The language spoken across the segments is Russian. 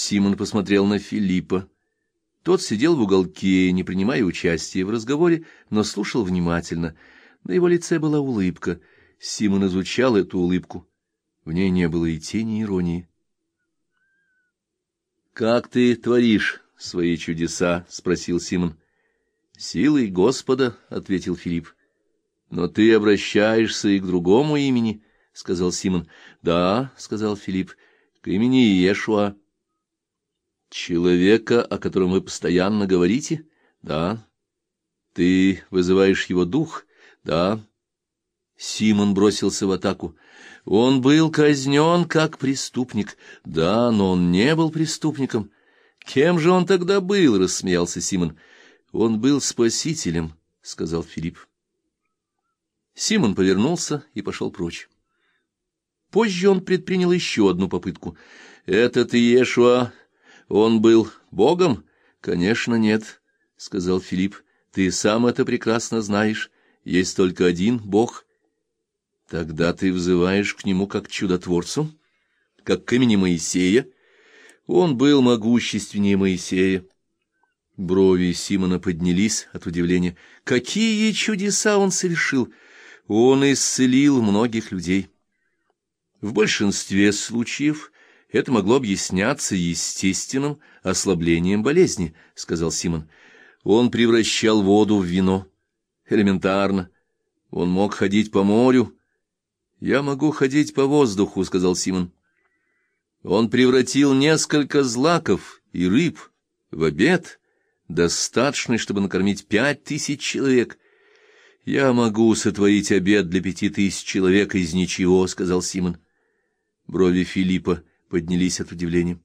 Симон посмотрел на Филиппа. Тот сидел в уголке, не принимая участия в разговоре, но слушал внимательно. На его лице была улыбка. Симон изучал эту улыбку. В ней не было и тени иронии. «Как ты творишь свои чудеса?» — спросил Симон. «Силой Господа», — ответил Филипп. «Но ты обращаешься и к другому имени», — сказал Симон. «Да», — сказал Филипп, — «к имени Иешуа». «Человека, о котором вы постоянно говорите?» «Да». «Ты вызываешь его дух?» «Да». Симон бросился в атаку. Он был казнен как преступник. Да, но он не был преступником. Кем же он тогда был? — рассмеялся Симон. Он был спасителем, — сказал Филипп. Симон повернулся и пошел прочь. Позже он предпринял еще одну попытку. «Этот Иешуа, он был Богом?» «Конечно, нет», — сказал Филипп. «Ты сам это прекрасно знаешь. Есть только один Бог, Тогда ты взываешь к нему как чудотворцу, как к имени Моисея. Он был могущественнее Моисея. Брови Симона поднялись от удивления. Какие чудеса он совершил! Он исцелил многих людей. В большинстве случаев это могло объясняться естественным ослаблением болезни, — сказал Симон. Он превращал воду в вино. Элементарно. Он мог ходить по морю, «Я могу ходить по воздуху», — сказал Симон. Он превратил несколько злаков и рыб в обед, достаточный, чтобы накормить пять тысяч человек. «Я могу сотворить обед для пяти тысяч человек из ничего», — сказал Симон. Брови Филиппа поднялись от удивления.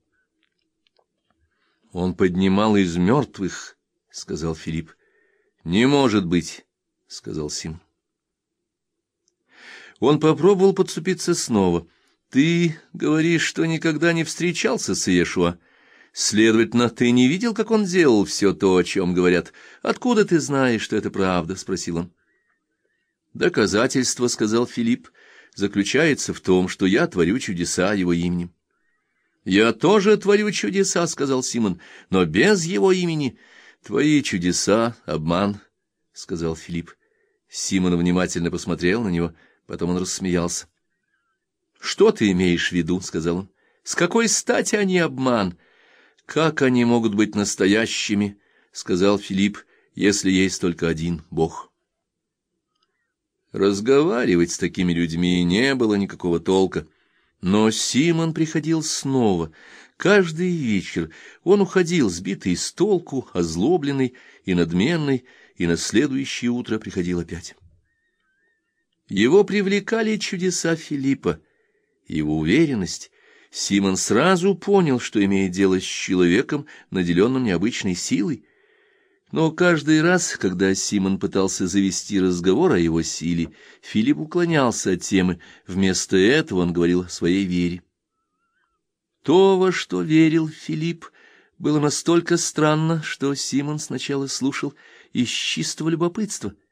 «Он поднимал из мертвых», — сказал Филипп. «Не может быть», — сказал Симон. Он попробовал подступиться снова. «Ты говоришь, что никогда не встречался с Иешуа. Следовательно, ты не видел, как он делал все то, о чем говорят. Откуда ты знаешь, что это правда?» — спросил он. «Доказательство, — сказал Филипп, — заключается в том, что я творю чудеса его именем». «Я тоже творю чудеса, — сказал Симон, — но без его имени. Твои чудеса — обман, — сказал Филипп. Симон внимательно посмотрел на него — Потом он рассмеялся. — Что ты имеешь в виду? — сказал он. — С какой стати они обман? — Как они могут быть настоящими? — сказал Филипп, — если есть только один Бог. Разговаривать с такими людьми не было никакого толка. Но Симон приходил снова. Каждый вечер он уходил, сбитый с толку, озлобленный и надменный, и на следующее утро приходил опять. Его привлекали чудеса Филиппа, его уверенность. Симон сразу понял, что имеет дело с человеком, наделенным необычной силой. Но каждый раз, когда Симон пытался завести разговор о его силе, Филипп уклонялся от темы. Вместо этого он говорил о своей вере. То, во что верил Филипп, было настолько странно, что Симон сначала слушал из чистого любопытства —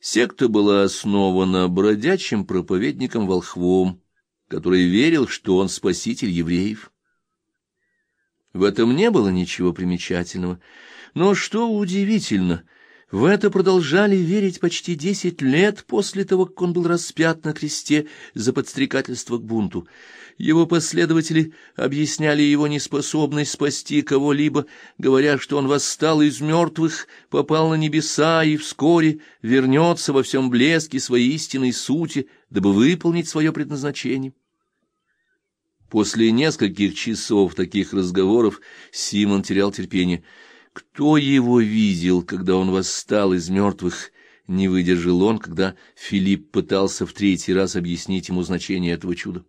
Секта была основана бродячим проповедником Волхвом, который верил, что он спаситель евреев. В этом не было ничего примечательного, но что удивительно — в это продолжали верить почти десять лет после того, как он был распят на кресте за подстрекательство к бунту. Его последователи объясняли его неспособность спасти кого-либо, говоря, что он восстал из мертвых, попал на небеса и вскоре вернется во всем блеске своей истинной сути, дабы выполнить свое предназначение. После нескольких часов таких разговоров Симон терял терпение — кто его видел, когда он восстал из мертвых? Не выдержал он, когда Филипп пытался в третий раз объяснить ему значение этого чуда.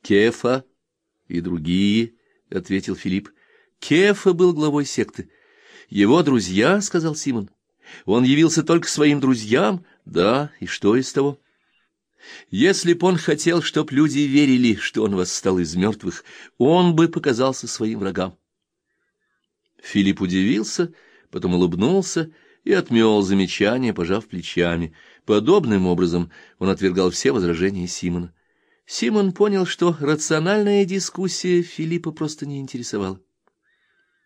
Кефа и другие, — ответил Филипп. Кефа был главой секты. Его друзья, — сказал Симон. Он явился только своим друзьям. Да, и что из того? Если б он хотел, чтоб люди верили, что он восстал из мертвых, он бы показался своим врагам. Филипп удивился, потом улыбнулся и отмел замечание, пожав плечами. Подобным образом он отвергал все возражения Симона. Симон понял, что рациональная дискуссия Филиппа просто не интересовала.